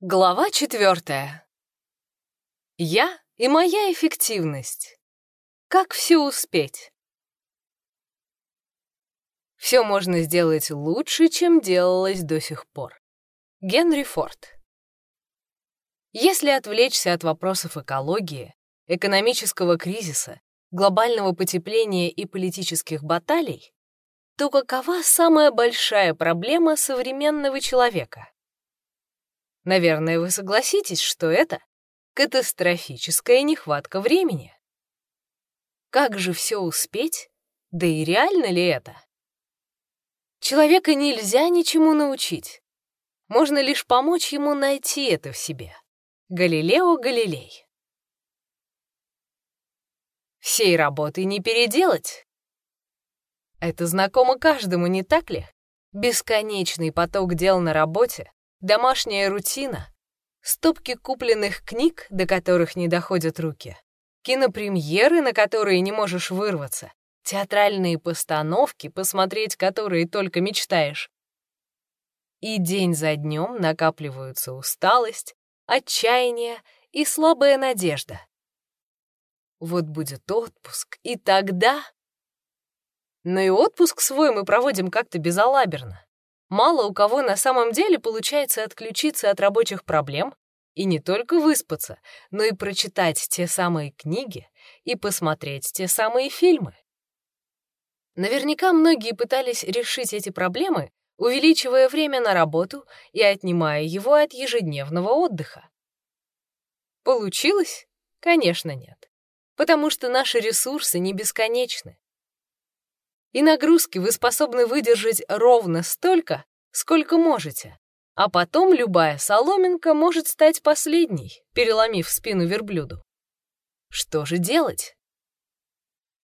Глава четвертая. Я и моя эффективность. Как все успеть? Все можно сделать лучше, чем делалось до сих пор. Генри Форд. Если отвлечься от вопросов экологии, экономического кризиса, глобального потепления и политических баталий, то какова самая большая проблема современного человека? Наверное, вы согласитесь, что это катастрофическая нехватка времени. Как же все успеть? Да и реально ли это? Человека нельзя ничему научить. Можно лишь помочь ему найти это в себе. Галилео Галилей. Всей работы не переделать. Это знакомо каждому, не так ли? Бесконечный поток дел на работе, Домашняя рутина, стопки купленных книг, до которых не доходят руки, кинопремьеры, на которые не можешь вырваться, театральные постановки, посмотреть которые только мечтаешь. И день за днем накапливаются усталость, отчаяние и слабая надежда. Вот будет отпуск, и тогда... Но и отпуск свой мы проводим как-то безалаберно. Мало у кого на самом деле получается отключиться от рабочих проблем и не только выспаться, но и прочитать те самые книги и посмотреть те самые фильмы. Наверняка многие пытались решить эти проблемы, увеличивая время на работу и отнимая его от ежедневного отдыха. Получилось? Конечно, нет. Потому что наши ресурсы не бесконечны и нагрузки вы способны выдержать ровно столько, сколько можете, а потом любая соломинка может стать последней, переломив спину верблюду. Что же делать?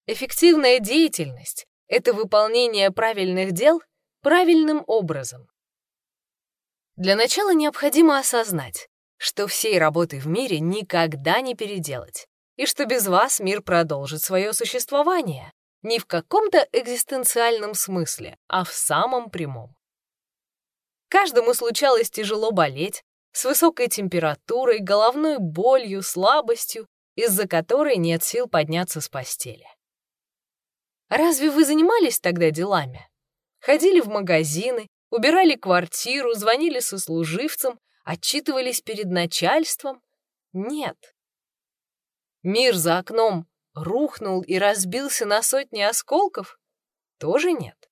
Эффективная деятельность — это выполнение правильных дел правильным образом. Для начала необходимо осознать, что всей работы в мире никогда не переделать, и что без вас мир продолжит свое существование, не в каком-то экзистенциальном смысле, а в самом прямом. Каждому случалось тяжело болеть, с высокой температурой, головной болью, слабостью, из-за которой нет сил подняться с постели. Разве вы занимались тогда делами? Ходили в магазины, убирали квартиру, звонили сослуживцам, отчитывались перед начальством? Нет. Мир за окном рухнул и разбился на сотни осколков? Тоже нет.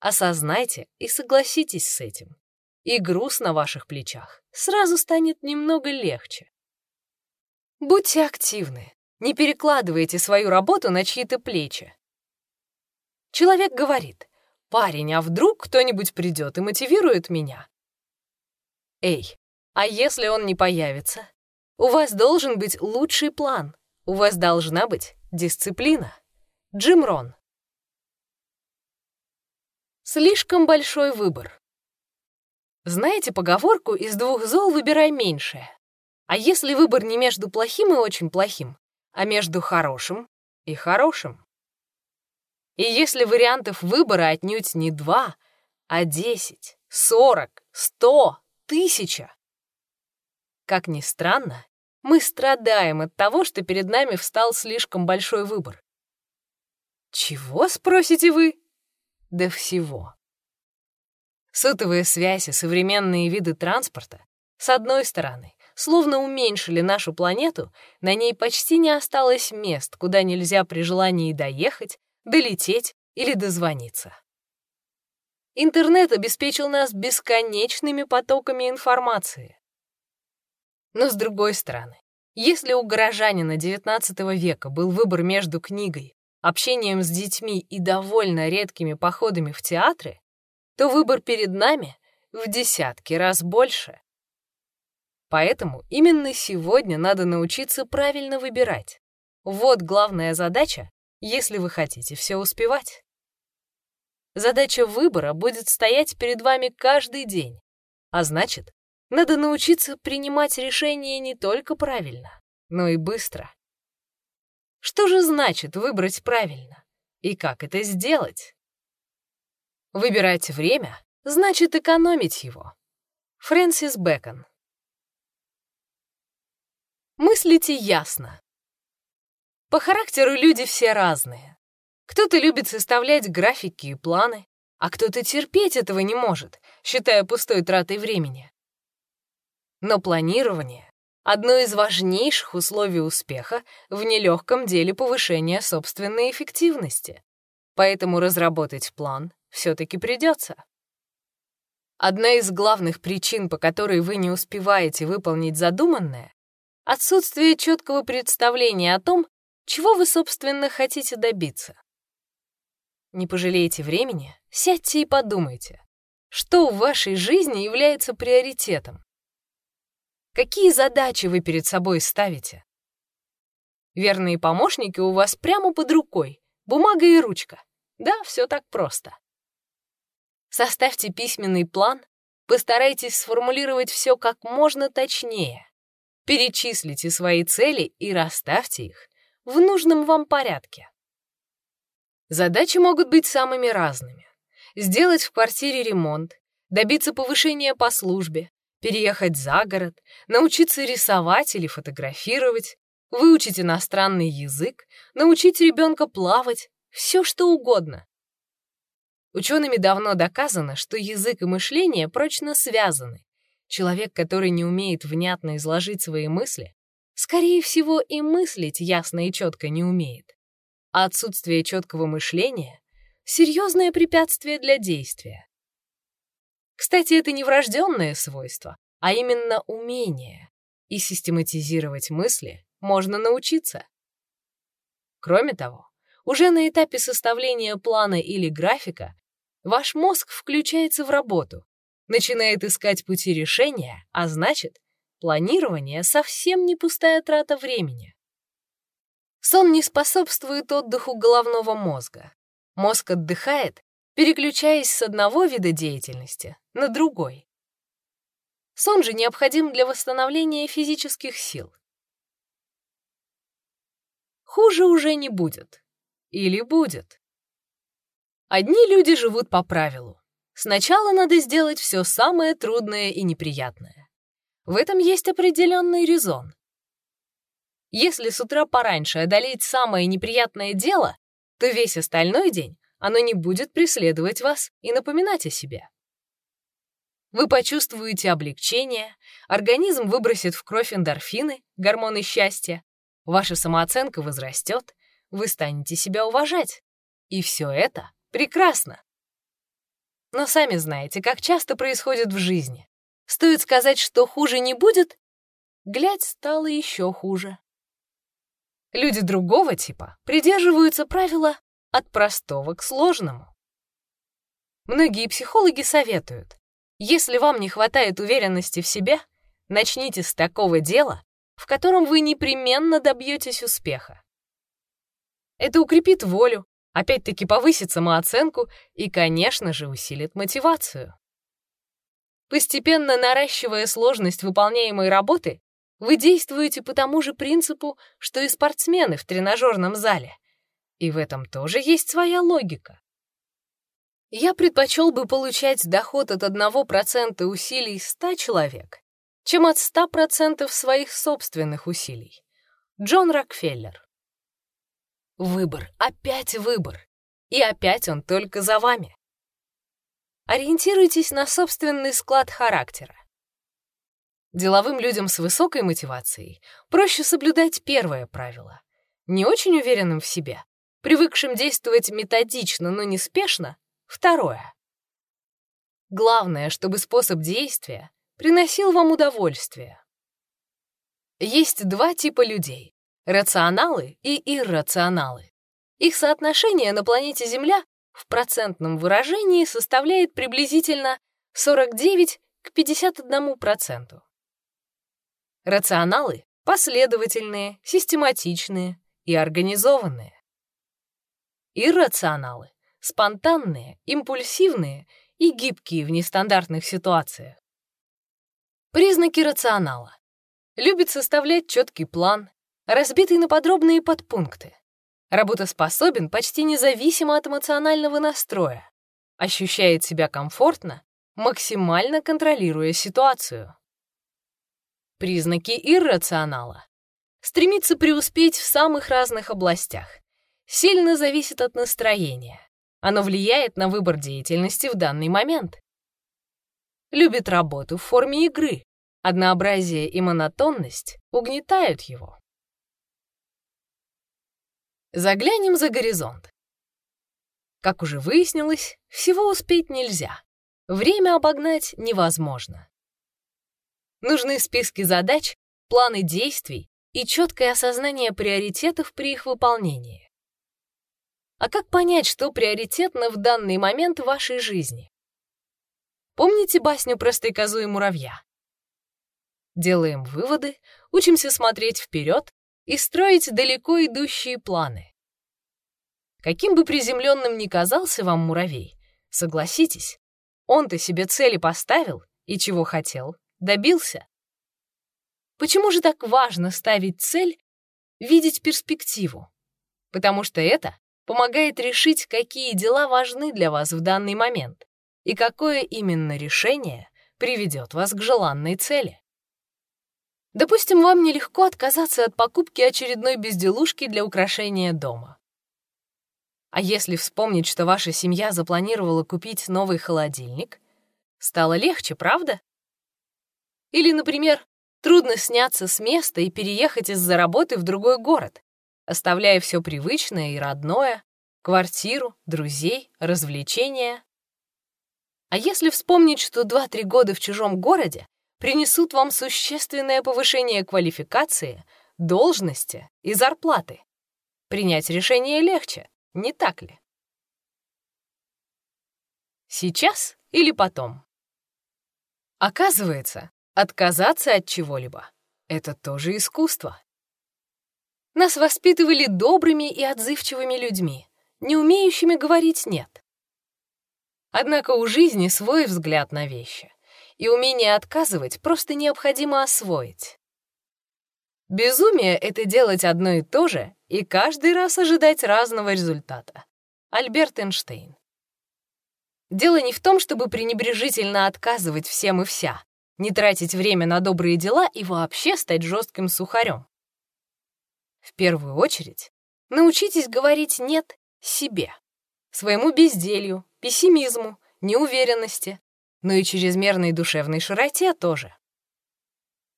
Осознайте и согласитесь с этим. И груз на ваших плечах сразу станет немного легче. Будьте активны, не перекладывайте свою работу на чьи-то плечи. Человек говорит, «Парень, а вдруг кто-нибудь придет и мотивирует меня?» Эй, а если он не появится? У вас должен быть лучший план, у вас должна быть дисциплина. Джим Рон. Слишком большой выбор. Знаете поговорку «из двух зол выбирай меньшее»? А если выбор не между плохим и очень плохим, а между хорошим и хорошим? И если вариантов выбора отнюдь не два, а десять, сорок, сто, тысяча? Как ни странно, мы страдаем от того, что перед нами встал слишком большой выбор. Чего, спросите вы? Да всего. Сотовая связь и современные виды транспорта, с одной стороны, словно уменьшили нашу планету, на ней почти не осталось мест, куда нельзя при желании доехать, долететь или дозвониться. Интернет обеспечил нас бесконечными потоками информации. Но с другой стороны, если у горожанина XIX века был выбор между книгой, общением с детьми и довольно редкими походами в театры, то выбор перед нами в десятки раз больше. Поэтому именно сегодня надо научиться правильно выбирать. Вот главная задача, если вы хотите все успевать. Задача выбора будет стоять перед вами каждый день, а значит, надо научиться принимать решения не только правильно, но и быстро. Что же значит выбрать правильно? И как это сделать? Выбирать время значит экономить его. Фрэнсис Бэкон. Мыслите ясно. По характеру люди все разные. Кто-то любит составлять графики и планы, а кто-то терпеть этого не может, считая пустой тратой времени. Но планирование — одно из важнейших условий успеха в нелегком деле повышения собственной эффективности. Поэтому разработать план все-таки придется. Одна из главных причин, по которой вы не успеваете выполнить задуманное, отсутствие четкого представления о том, чего вы, собственно, хотите добиться. Не пожалейте времени, сядьте и подумайте, что в вашей жизни является приоритетом. Какие задачи вы перед собой ставите? Верные помощники у вас прямо под рукой, бумага и ручка. Да, все так просто. Составьте письменный план, постарайтесь сформулировать все как можно точнее. Перечислите свои цели и расставьте их в нужном вам порядке. Задачи могут быть самыми разными. Сделать в квартире ремонт, добиться повышения по службе, переехать за город, научиться рисовать или фотографировать, выучить иностранный язык, научить ребенка плавать, все что угодно. Учеными давно доказано, что язык и мышление прочно связаны. Человек, который не умеет внятно изложить свои мысли, скорее всего, и мыслить ясно и четко не умеет. А отсутствие четкого мышления — серьезное препятствие для действия. Кстати, это не врожденное свойство, а именно умение. И систематизировать мысли можно научиться. Кроме того, уже на этапе составления плана или графика ваш мозг включается в работу, начинает искать пути решения, а значит, планирование совсем не пустая трата времени. Сон не способствует отдыху головного мозга. Мозг отдыхает, переключаясь с одного вида деятельности на другой. Сон же необходим для восстановления физических сил. Хуже уже не будет. Или будет. Одни люди живут по правилу. Сначала надо сделать все самое трудное и неприятное. В этом есть определенный резон. Если с утра пораньше одолеть самое неприятное дело, то весь остальной день оно не будет преследовать вас и напоминать о себе. Вы почувствуете облегчение, организм выбросит в кровь эндорфины, гормоны счастья, ваша самооценка возрастет, вы станете себя уважать. И все это Прекрасно. Но сами знаете, как часто происходит в жизни. Стоит сказать, что хуже не будет, глядь, стало еще хуже. Люди другого типа придерживаются правила от простого к сложному. Многие психологи советуют, если вам не хватает уверенности в себе, начните с такого дела, в котором вы непременно добьетесь успеха. Это укрепит волю, опять-таки повысит самооценку и, конечно же, усилит мотивацию. Постепенно наращивая сложность выполняемой работы, вы действуете по тому же принципу, что и спортсмены в тренажерном зале. И в этом тоже есть своя логика. Я предпочел бы получать доход от 1% усилий 100 человек, чем от 100% своих собственных усилий. Джон Рокфеллер Выбор, опять выбор. И опять он только за вами. Ориентируйтесь на собственный склад характера. Деловым людям с высокой мотивацией проще соблюдать первое правило. Не очень уверенным в себе, привыкшим действовать методично, но неспешно — второе. Главное, чтобы способ действия приносил вам удовольствие. Есть два типа людей рационалы и иррационалы. Их соотношение на планете Земля в процентном выражении составляет приблизительно 49 к 51%. Рационалы — последовательные, систематичные и организованные. Иррационалы — спонтанные, импульсивные и гибкие в нестандартных ситуациях. Признаки рационала. Любит составлять четкий план, разбитый на подробные подпункты. Работоспособен почти независимо от эмоционального настроя. Ощущает себя комфортно, максимально контролируя ситуацию. Признаки иррационала. Стремится преуспеть в самых разных областях. Сильно зависит от настроения. Оно влияет на выбор деятельности в данный момент. Любит работу в форме игры. Однообразие и монотонность угнетают его. Заглянем за горизонт. Как уже выяснилось, всего успеть нельзя. Время обогнать невозможно. Нужны списки задач, планы действий и четкое осознание приоритетов при их выполнении. А как понять, что приоритетно в данный момент в вашей жизни? Помните басню про стрекозу и муравья? Делаем выводы, учимся смотреть вперед и строить далеко идущие планы. Каким бы приземленным ни казался вам муравей, согласитесь, он-то себе цели поставил и чего хотел, добился. Почему же так важно ставить цель, видеть перспективу? Потому что это помогает решить, какие дела важны для вас в данный момент и какое именно решение приведет вас к желанной цели. Допустим, вам нелегко отказаться от покупки очередной безделушки для украшения дома. А если вспомнить, что ваша семья запланировала купить новый холодильник, стало легче, правда? Или, например, трудно сняться с места и переехать из-за работы в другой город, оставляя все привычное и родное, квартиру, друзей, развлечения. А если вспомнить, что 2-3 года в чужом городе принесут вам существенное повышение квалификации, должности и зарплаты, принять решение легче, не так ли? Сейчас или потом? Оказывается, отказаться от чего-либо — это тоже искусство. Нас воспитывали добрыми и отзывчивыми людьми, не умеющими говорить «нет». Однако у жизни свой взгляд на вещи, и умение отказывать просто необходимо освоить. Безумие — это делать одно и то же и каждый раз ожидать разного результата. Альберт Эйнштейн. Дело не в том, чтобы пренебрежительно отказывать всем и вся, не тратить время на добрые дела и вообще стать жестким сухарем. В первую очередь, научитесь говорить «нет» себе, своему безделью, пессимизму, неуверенности, но и чрезмерной душевной широте тоже.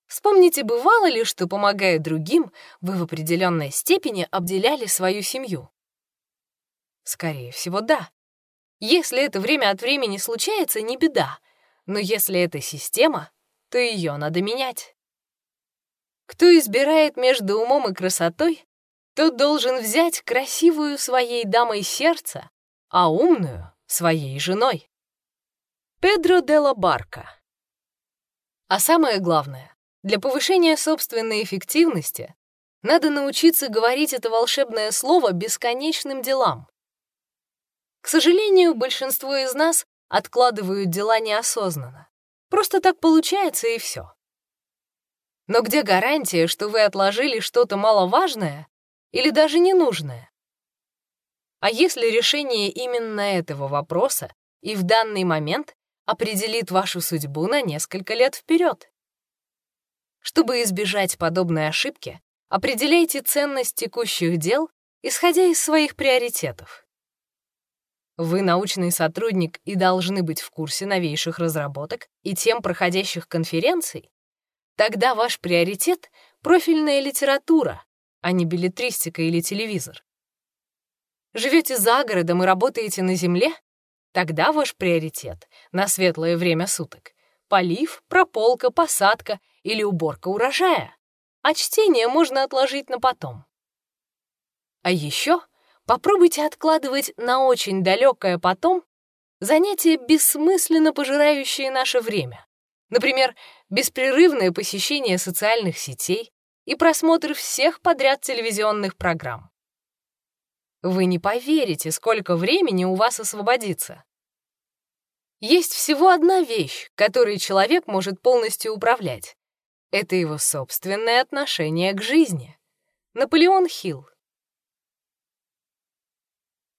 Вспомните, бывало ли, что, помогая другим, вы в определенной степени обделяли свою семью? Скорее всего, да. Если это время от времени случается, не беда, но если это система, то ее надо менять. Кто избирает между умом и красотой, тот должен взять красивую своей дамой сердца, а умную — своей женой. Педро де ла Барка. А самое главное, для повышения собственной эффективности надо научиться говорить это волшебное слово бесконечным делам. К сожалению, большинство из нас откладывают дела неосознанно. Просто так получается и все. Но где гарантия, что вы отложили что-то маловажное или даже ненужное? А если решение именно этого вопроса и в данный момент определит вашу судьбу на несколько лет вперед? Чтобы избежать подобной ошибки, определяйте ценность текущих дел, исходя из своих приоритетов. Вы научный сотрудник и должны быть в курсе новейших разработок и тем проходящих конференций. Тогда ваш приоритет — профильная литература, а не билетристика или телевизор. Живете за городом и работаете на земле? Тогда ваш приоритет на светлое время суток — полив, прополка, посадка или уборка урожая, а чтение можно отложить на потом. А еще попробуйте откладывать на очень далекое потом занятия, бессмысленно пожирающие наше время. Например, беспрерывное посещение социальных сетей и просмотр всех подряд телевизионных программ. Вы не поверите, сколько времени у вас освободится. Есть всего одна вещь, которой человек может полностью управлять, это его собственное отношение к жизни. Наполеон Хилл.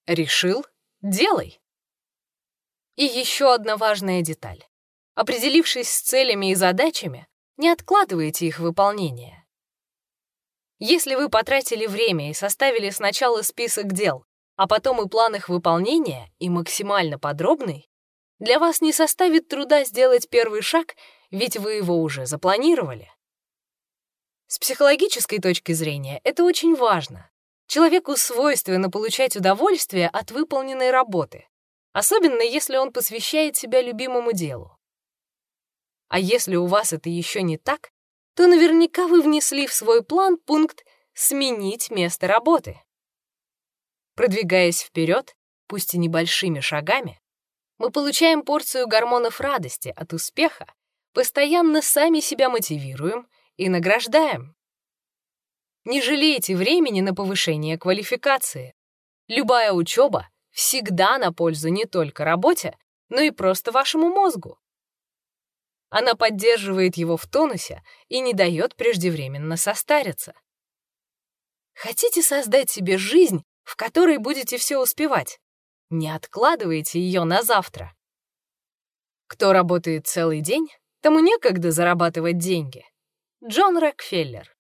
Решил — делай. И еще одна важная деталь. Определившись с целями и задачами, не откладывайте их выполнение. Если вы потратили время и составили сначала список дел, а потом и план их выполнения, и максимально подробный, для вас не составит труда сделать первый шаг, ведь вы его уже запланировали. С психологической точки зрения это очень важно. Человеку свойственно получать удовольствие от выполненной работы, особенно если он посвящает себя любимому делу. А если у вас это еще не так, то наверняка вы внесли в свой план пункт «сменить место работы». Продвигаясь вперед, пусть и небольшими шагами, мы получаем порцию гормонов радости от успеха, постоянно сами себя мотивируем и награждаем. Не жалейте времени на повышение квалификации. Любая учеба всегда на пользу не только работе, но и просто вашему мозгу. Она поддерживает его в тонусе и не дает преждевременно состариться. Хотите создать себе жизнь, в которой будете все успевать? Не откладывайте ее на завтра. Кто работает целый день, тому некогда зарабатывать деньги. Джон Рокфеллер